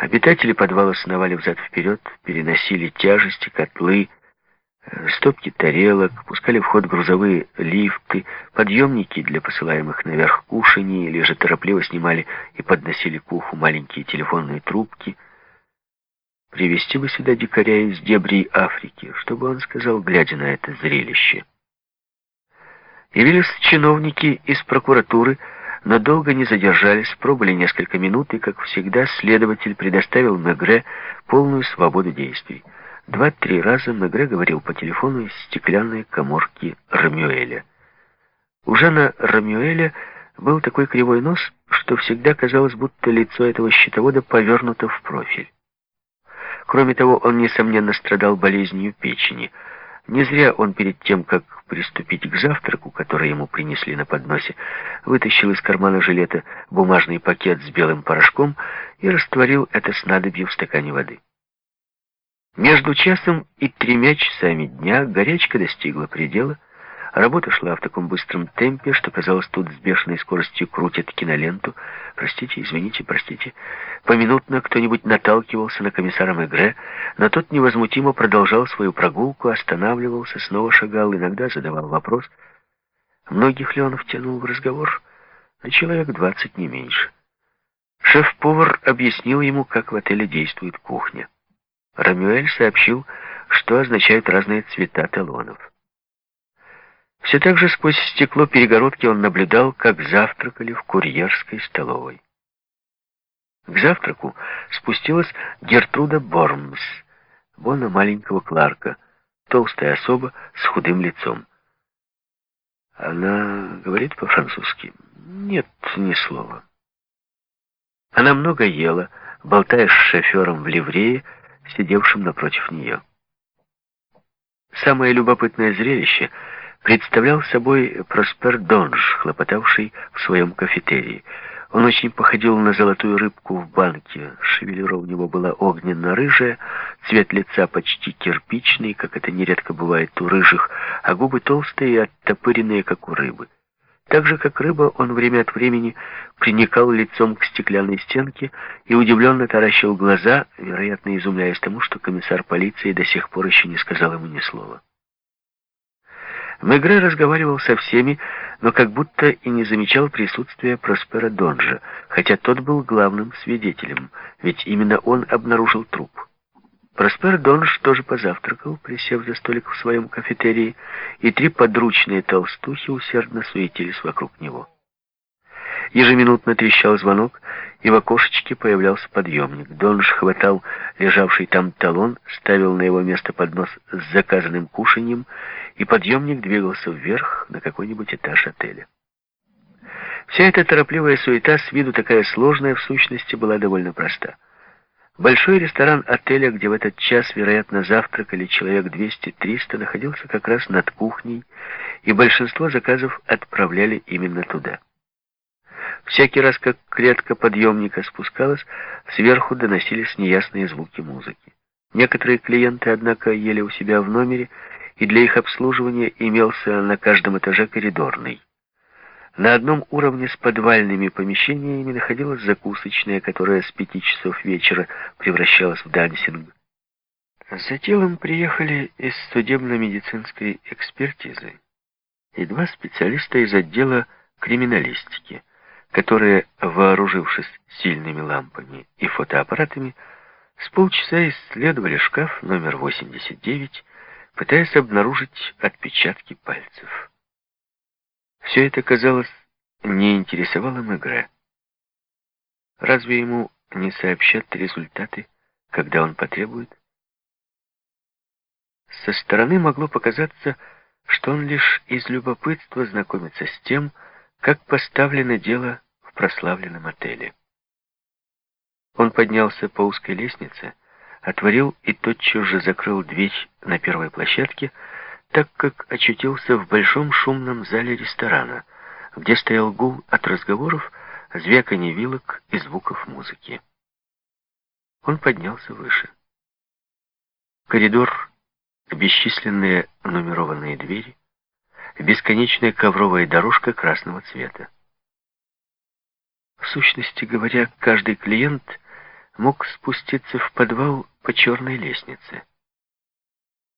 Обитатели подвала сновали взад-вперед, переносили тяжести, котлы, э, стопки тарелок, пускали в ход грузовые лифты, подъемники для посылаемых наверх кушаний, или же торопливо снимали и подносили к уху маленькие телефонные трубки. Привести бы сюда дикаря из дебрей Африки, чтобы он сказал, глядя на это зрелище. Явились чиновники из прокуратуры, но долго не задержались, пробыли несколько минут, и, как всегда, следователь предоставил Мегре полную свободу действий. Два-три раза Мегре говорил по телефону из стеклянной коморки Рамюэля. У Жана Рамюэля был такой кривой нос, что всегда казалось, будто лицо этого щитовода повернуто в профиль. Кроме того, он, несомненно, страдал болезнью печени – не зря он перед тем, как приступить к завтраку, который ему принесли на подносе, вытащил из кармана жилета бумажный пакет с белым порошком и растворил это снадобье в стакане воды. Между часом и тремя часами дня горячка достигла предела, Работа шла в таком быстром темпе, что, казалось, тут с бешеной скоростью крутят киноленту. Простите, извините, простите. Поминутно кто-нибудь наталкивался на комиссара Мегре, но тот невозмутимо продолжал свою прогулку, останавливался, снова шагал, иногда задавал вопрос. Многих ли он втянул в разговор? На человек двадцать, не меньше. Шеф-повар объяснил ему, как в отеле действует кухня. Рамюэль сообщил, что означают разные цвета талонов. Все так же сквозь стекло перегородки он наблюдал, как завтракали в курьерской столовой. К завтраку спустилась Гертруда Бормс, вон маленького Кларка, толстая особа с худым лицом. Она говорит по-французски? Нет, ни слова. Она много ела, болтая с шофером в ливрее, сидевшим напротив нее. Самое любопытное зрелище — представлял собой Проспер Донж, хлопотавший в своем кафетерии. Он очень походил на золотую рыбку в банке. Шевелюра у него была огненно-рыжая, цвет лица почти кирпичный, как это нередко бывает у рыжих, а губы толстые и оттопыренные, как у рыбы. Так же, как рыба, он время от времени приникал лицом к стеклянной стенке и удивленно таращил глаза, вероятно, изумляясь тому, что комиссар полиции до сих пор еще не сказал ему ни слова. Мегре разговаривал со всеми, но как будто и не замечал присутствия Проспера Донжа, хотя тот был главным свидетелем, ведь именно он обнаружил труп. Проспер Донж тоже позавтракал, присев за столик в своем кафетерии, и три подручные толстухи усердно суетились вокруг него. Ежеминутно трещал звонок, и в окошечке появлялся подъемник. Донж хватал лежавший там талон, ставил на его место поднос с заказанным кушаньем, и подъемник двигался вверх на какой-нибудь этаж отеля. Вся эта торопливая суета, с виду такая сложная, в сущности, была довольно проста. Большой ресторан отеля, где в этот час, вероятно, завтракали человек 200-300, находился как раз над кухней, и большинство заказов отправляли именно туда. Всякий раз, как клетка подъемника спускалась, сверху доносились неясные звуки музыки. Некоторые клиенты, однако, ели у себя в номере, и для их обслуживания имелся на каждом этаже коридорный. На одном уровне с подвальными помещениями находилась закусочная, которая с пяти часов вечера превращалась в дансинг. За телом приехали из судебно-медицинской экспертизы и два специалиста из отдела криминалистики — которые, вооружившись сильными лампами и фотоаппаратами, с полчаса исследовали шкаф номер 89, пытаясь обнаружить отпечатки пальцев. Все это, казалось, не интересовало Мегре. Разве ему не сообщат результаты, когда он потребует? Со стороны могло показаться, что он лишь из любопытства знакомится с тем, как поставлено дело в прославленном отеле. Он поднялся по узкой лестнице, отворил и тотчас же закрыл дверь на первой площадке, так как очутился в большом шумном зале ресторана, где стоял гул от разговоров, звяканье вилок и звуков музыки. Он поднялся выше. Коридор, бесчисленные нумерованные двери, бесконечная ковровая дорожка красного цвета. В сущности говоря, каждый клиент мог спуститься в подвал по черной лестнице.